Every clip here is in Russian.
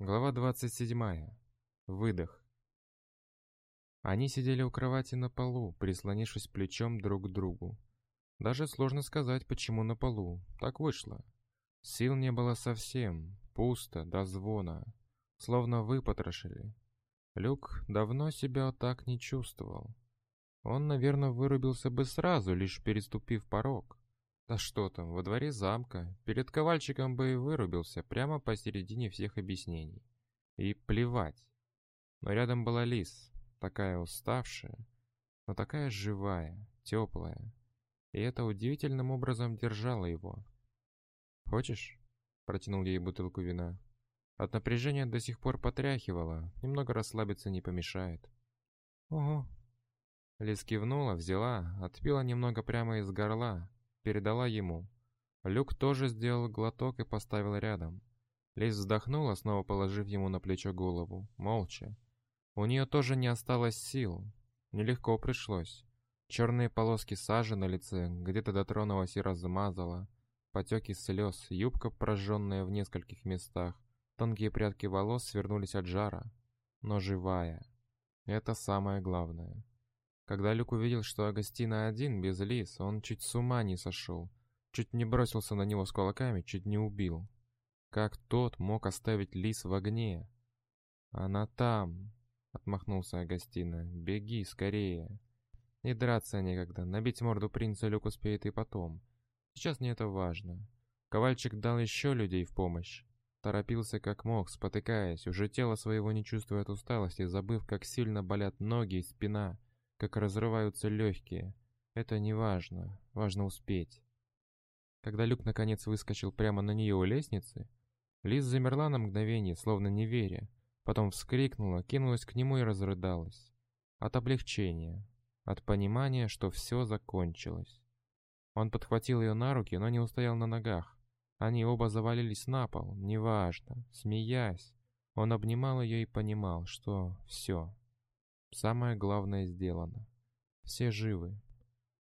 Глава 27. Выдох. Они сидели у кровати на полу, прислонившись плечом друг к другу. Даже сложно сказать, почему на полу. Так вышло. Сил не было совсем, пусто, до звона. Словно выпотрошили. Люк давно себя так не чувствовал. Он, наверное, вырубился бы сразу, лишь переступив порог. Да что там, во дворе замка, перед ковальчиком бы и вырубился, прямо посередине всех объяснений. И плевать. Но рядом была Лис, такая уставшая, но такая живая, теплая. И это удивительным образом держало его. «Хочешь?» — протянул ей бутылку вина. От напряжения до сих пор потряхивало, немного расслабиться не помешает. «Ого!» Лис кивнула, взяла, отпила немного прямо из горла, передала ему. Люк тоже сделал глоток и поставил рядом. Лиз вздохнула, снова положив ему на плечо голову, молча. У нее тоже не осталось сил. Нелегко пришлось. Черные полоски сажи на лице, где-то дотронулась и размазала. Потеки слез, юбка, прожженная в нескольких местах. Тонкие прядки волос свернулись от жара. Но живая. Это самое главное. Когда Люк увидел, что Агастина один, без Лис, он чуть с ума не сошел. Чуть не бросился на него с кулаками, чуть не убил. Как тот мог оставить Лис в огне? «Она там!» — отмахнулся Агастина. «Беги скорее!» И драться некогда, набить морду принца Люк успеет и потом. Сейчас не это важно. Ковальчик дал еще людей в помощь. Торопился как мог, спотыкаясь, уже тело своего не чувствуя от усталости, забыв, как сильно болят ноги и спина как разрываются легкие. Это не важно, важно успеть. Когда Люк наконец выскочил прямо на нее у лестницы, Лиз замерла на мгновение, словно не веря, потом вскрикнула, кинулась к нему и разрыдалась. От облегчения, от понимания, что все закончилось. Он подхватил ее на руки, но не устоял на ногах. Они оба завалились на пол, неважно, смеясь. Он обнимал ее и понимал, что все, Самое главное сделано. Все живы.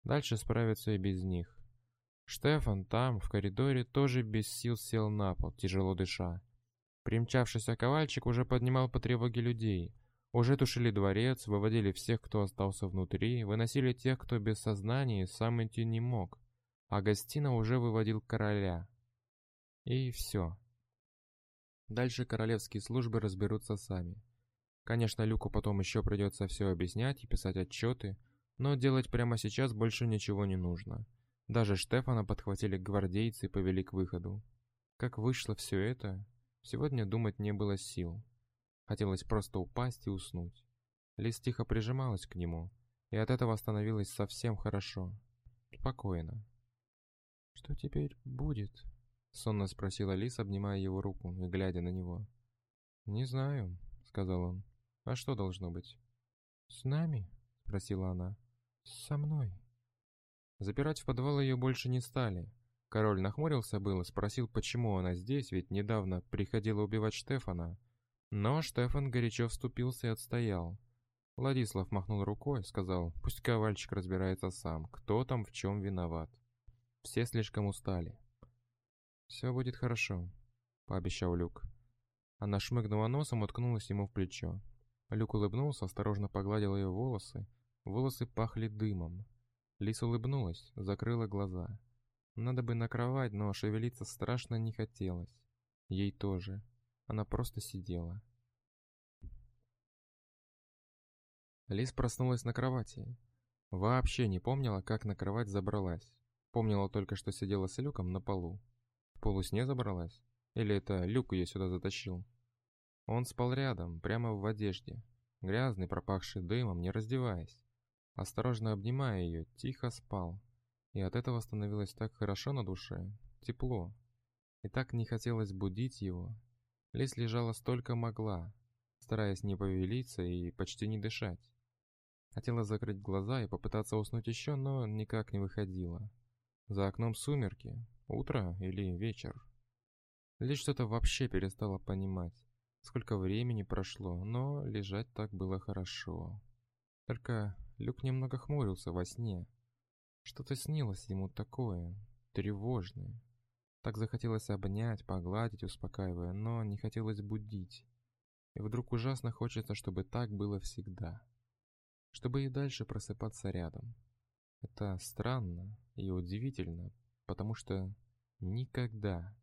Дальше справятся и без них. Штефан там, в коридоре, тоже без сил сел на пол, тяжело дыша. Примчавшийся ковальчик уже поднимал по тревоге людей. Уже тушили дворец, выводили всех, кто остался внутри, выносили тех, кто без сознания сам идти не мог. А гостина уже выводил короля. И все. Дальше королевские службы разберутся сами. Конечно, Люку потом еще придется все объяснять и писать отчеты, но делать прямо сейчас больше ничего не нужно. Даже Штефана подхватили гвардейцы и повели к выходу. Как вышло все это, сегодня думать не было сил. Хотелось просто упасть и уснуть. Лис тихо прижималась к нему, и от этого становилось совсем хорошо. Спокойно. «Что теперь будет?» — сонно спросила Лис, обнимая его руку и глядя на него. «Не знаю», — сказал он. «А что должно быть?» «С нами?» — спросила она. «Со мной». Запирать в подвал ее больше не стали. Король нахмурился было, спросил, почему она здесь, ведь недавно приходила убивать Штефана. Но Штефан горячо вступился и отстоял. Владислав махнул рукой, сказал, пусть ковальчик разбирается сам, кто там в чем виноват. Все слишком устали. «Все будет хорошо», — пообещал Люк. Она шмыгнула носом, уткнулась ему в плечо. Люк улыбнулся, осторожно погладил ее волосы. Волосы пахли дымом. Лис улыбнулась, закрыла глаза. Надо бы на кровать, но шевелиться страшно не хотелось. Ей тоже. Она просто сидела. Лис проснулась на кровати. Вообще не помнила, как на кровать забралась. Помнила только, что сидела с Люком на полу. В полусне забралась? Или это Люк ее сюда затащил? Он спал рядом, прямо в одежде, грязный, пропахший дымом, не раздеваясь. Осторожно обнимая ее, тихо спал. И от этого становилось так хорошо на душе, тепло. И так не хотелось будить его. Лис лежала столько могла, стараясь не повелиться и почти не дышать. Хотела закрыть глаза и попытаться уснуть еще, но никак не выходила. За окном сумерки, утро или вечер. Лишь что-то вообще перестала понимать. Сколько времени прошло, но лежать так было хорошо. Только Люк немного хмурился во сне. Что-то снилось ему такое, тревожное. Так захотелось обнять, погладить, успокаивая, но не хотелось будить. И вдруг ужасно хочется, чтобы так было всегда. Чтобы и дальше просыпаться рядом. Это странно и удивительно, потому что никогда,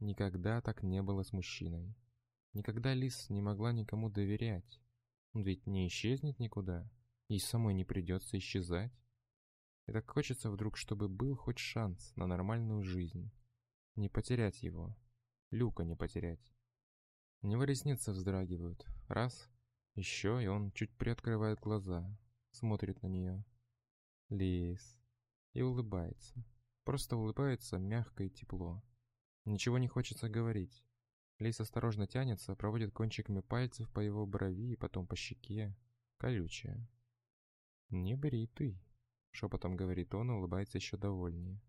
никогда так не было с мужчиной. Никогда Лис не могла никому доверять. Он ведь не исчезнет никуда, и самой не придется исчезать. И так хочется вдруг, чтобы был хоть шанс на нормальную жизнь. Не потерять его. Люка не потерять. У него ресницы вздрагивают. Раз, еще, и он чуть приоткрывает глаза, смотрит на нее. Лис. И улыбается. Просто улыбается мягко и тепло. Ничего не хочется говорить. Лис осторожно тянется, проводит кончиками пальцев по его брови и потом по щеке. Колючая. «Не бритый», — шепотом говорит он, улыбается еще довольнее.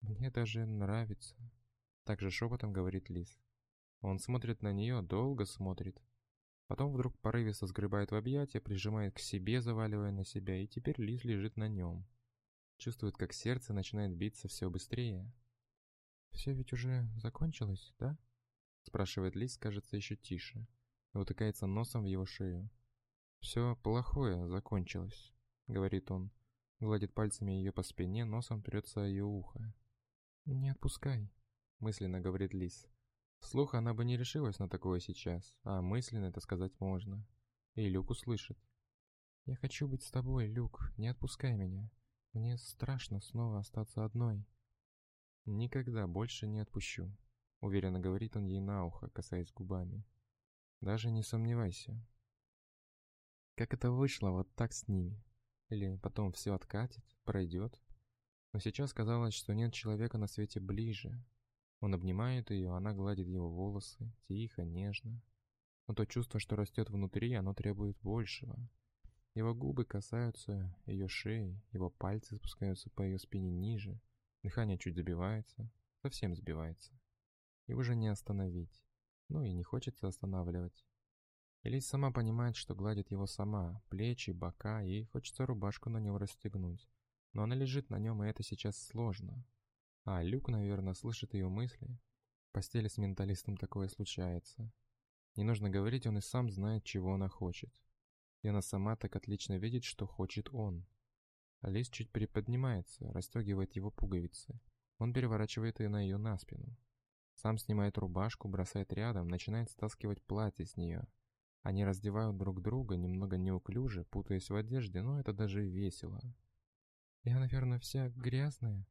«Мне даже нравится», — также шепотом говорит Лис. Он смотрит на нее, долго смотрит, Потом вдруг порывисто сгребает в объятия, прижимает к себе, заваливая на себя, и теперь Лиз лежит на нем. Чувствует, как сердце начинает биться все быстрее. «Все ведь уже закончилось, да?» Спрашивает Лиз, кажется, еще тише. И утыкается носом в его шею. «Все плохое закончилось», — говорит он. Гладит пальцами ее по спине, носом трется ее ухо. «Не отпускай», — мысленно говорит Лиз. Вслух она бы не решилась на такое сейчас, а мысленно это сказать можно. И Люк услышит. «Я хочу быть с тобой, Люк, не отпускай меня. Мне страшно снова остаться одной». «Никогда больше не отпущу», — уверенно говорит он ей на ухо, касаясь губами. «Даже не сомневайся». Как это вышло вот так с ними? Или потом все откатит, пройдет? Но сейчас казалось, что нет человека на свете ближе, он обнимает ее, она гладит его волосы, тихо, нежно. Но то чувство, что растет внутри, оно требует большего. Его губы касаются ее шеи, его пальцы спускаются по ее спине ниже, дыхание чуть забивается, совсем сбивается. И уже не остановить. Ну и не хочется останавливать. Элис сама понимает, что гладит его сама, плечи, бока, ей хочется рубашку на нем расстегнуть. Но она лежит на нем, и это сейчас сложно. А Люк, наверное, слышит ее мысли. В постели с менталистом такое случается. Не нужно говорить, он и сам знает, чего она хочет. И она сама так отлично видит, что хочет он. Алис чуть приподнимается, расстегивает его пуговицы. Он переворачивает ее на ее на спину. Сам снимает рубашку, бросает рядом, начинает стаскивать платье с нее. Они раздевают друг друга, немного неуклюже, путаясь в одежде, но это даже весело. «Я, наверное, вся грязная?»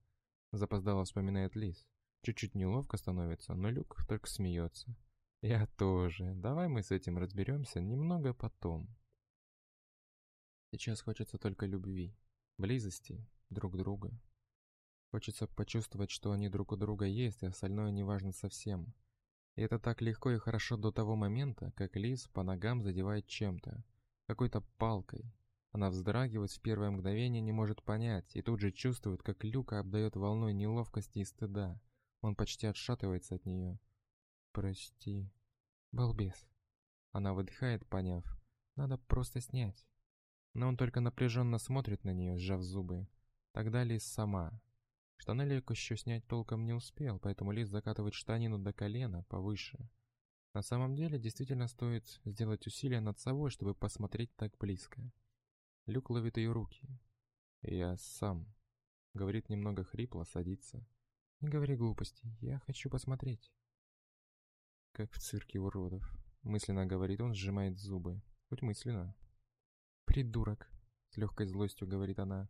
Запоздало вспоминает Лис. Чуть-чуть неловко становится, но Люк только смеется. Я тоже. Давай мы с этим разберемся немного потом. Сейчас хочется только любви, близости друг друга. Хочется почувствовать, что они друг у друга есть, и остальное не важно совсем. И это так легко и хорошо до того момента, как Лис по ногам задевает чем-то, какой-то палкой, она вздрагивает в первое мгновение, не может понять, и тут же чувствует, как Люка обдает волной неловкости и стыда. Он почти отшатывается от нее. «Прости, балбес». Она выдыхает, поняв. «Надо просто снять». Но он только напряженно смотрит на нее, сжав зубы. Тогда Лиз сама. Штаны еще снять толком не успел, поэтому Лиз закатывает штанину до колена, повыше. На самом деле, действительно стоит сделать усилие над собой, чтобы посмотреть так близко. Люк ловит ее руки. «Я сам», — говорит немного хрипло, садится. «Не говори глупостей, я хочу посмотреть». «Как в цирке уродов», — мысленно говорит он, сжимает зубы. Хоть мысленно. «Придурок», — с легкой злостью говорит она.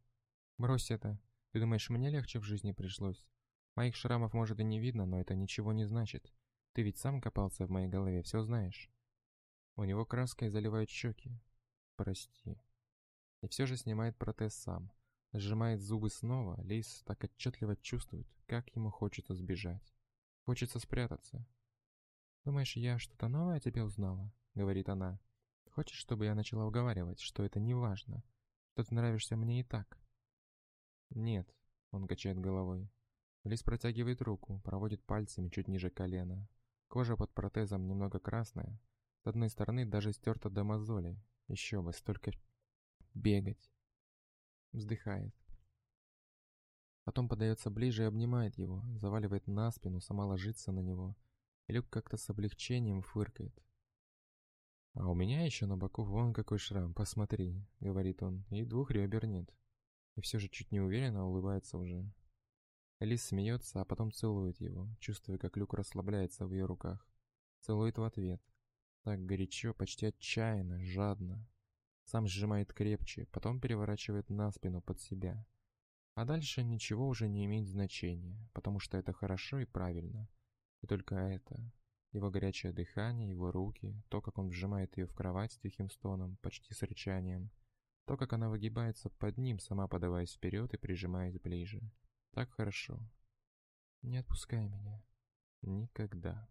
«Брось это. Ты думаешь, мне легче в жизни пришлось? Моих шрамов, может, и не видно, но это ничего не значит. Ты ведь сам копался в моей голове, все знаешь». У него краской заливают щеки. «Прости», и все же снимает протез сам. Сжимает зубы снова, Лейс так отчетливо чувствует, как ему хочется сбежать. Хочется спрятаться. «Думаешь, я что-то новое о тебе узнала?» — говорит она. «Хочешь, чтобы я начала уговаривать, что это не важно, что ты нравишься мне и так?» «Нет», — он качает головой. Лис протягивает руку, проводит пальцами чуть ниже колена. Кожа под протезом немного красная. С одной стороны даже стерта до мозолей. Еще бы, столько бегать. Вздыхает. Потом подается ближе и обнимает его, заваливает на спину, сама ложится на него. И Люк как-то с облегчением фыркает. «А у меня еще на боку вон какой шрам, посмотри», — говорит он, — «и двух ребер нет». И все же чуть неуверенно улыбается уже. Элис смеется, а потом целует его, чувствуя, как Люк расслабляется в ее руках. Целует в ответ. Так горячо, почти отчаянно, жадно. Сам сжимает крепче, потом переворачивает на спину под себя. А дальше ничего уже не имеет значения, потому что это хорошо и правильно. И только это. Его горячее дыхание, его руки, то, как он вжимает ее в кровать с тихим стоном, почти с рычанием, то, как она выгибается под ним, сама подаваясь вперед и прижимаясь ближе. Так хорошо. Не отпускай меня. Никогда.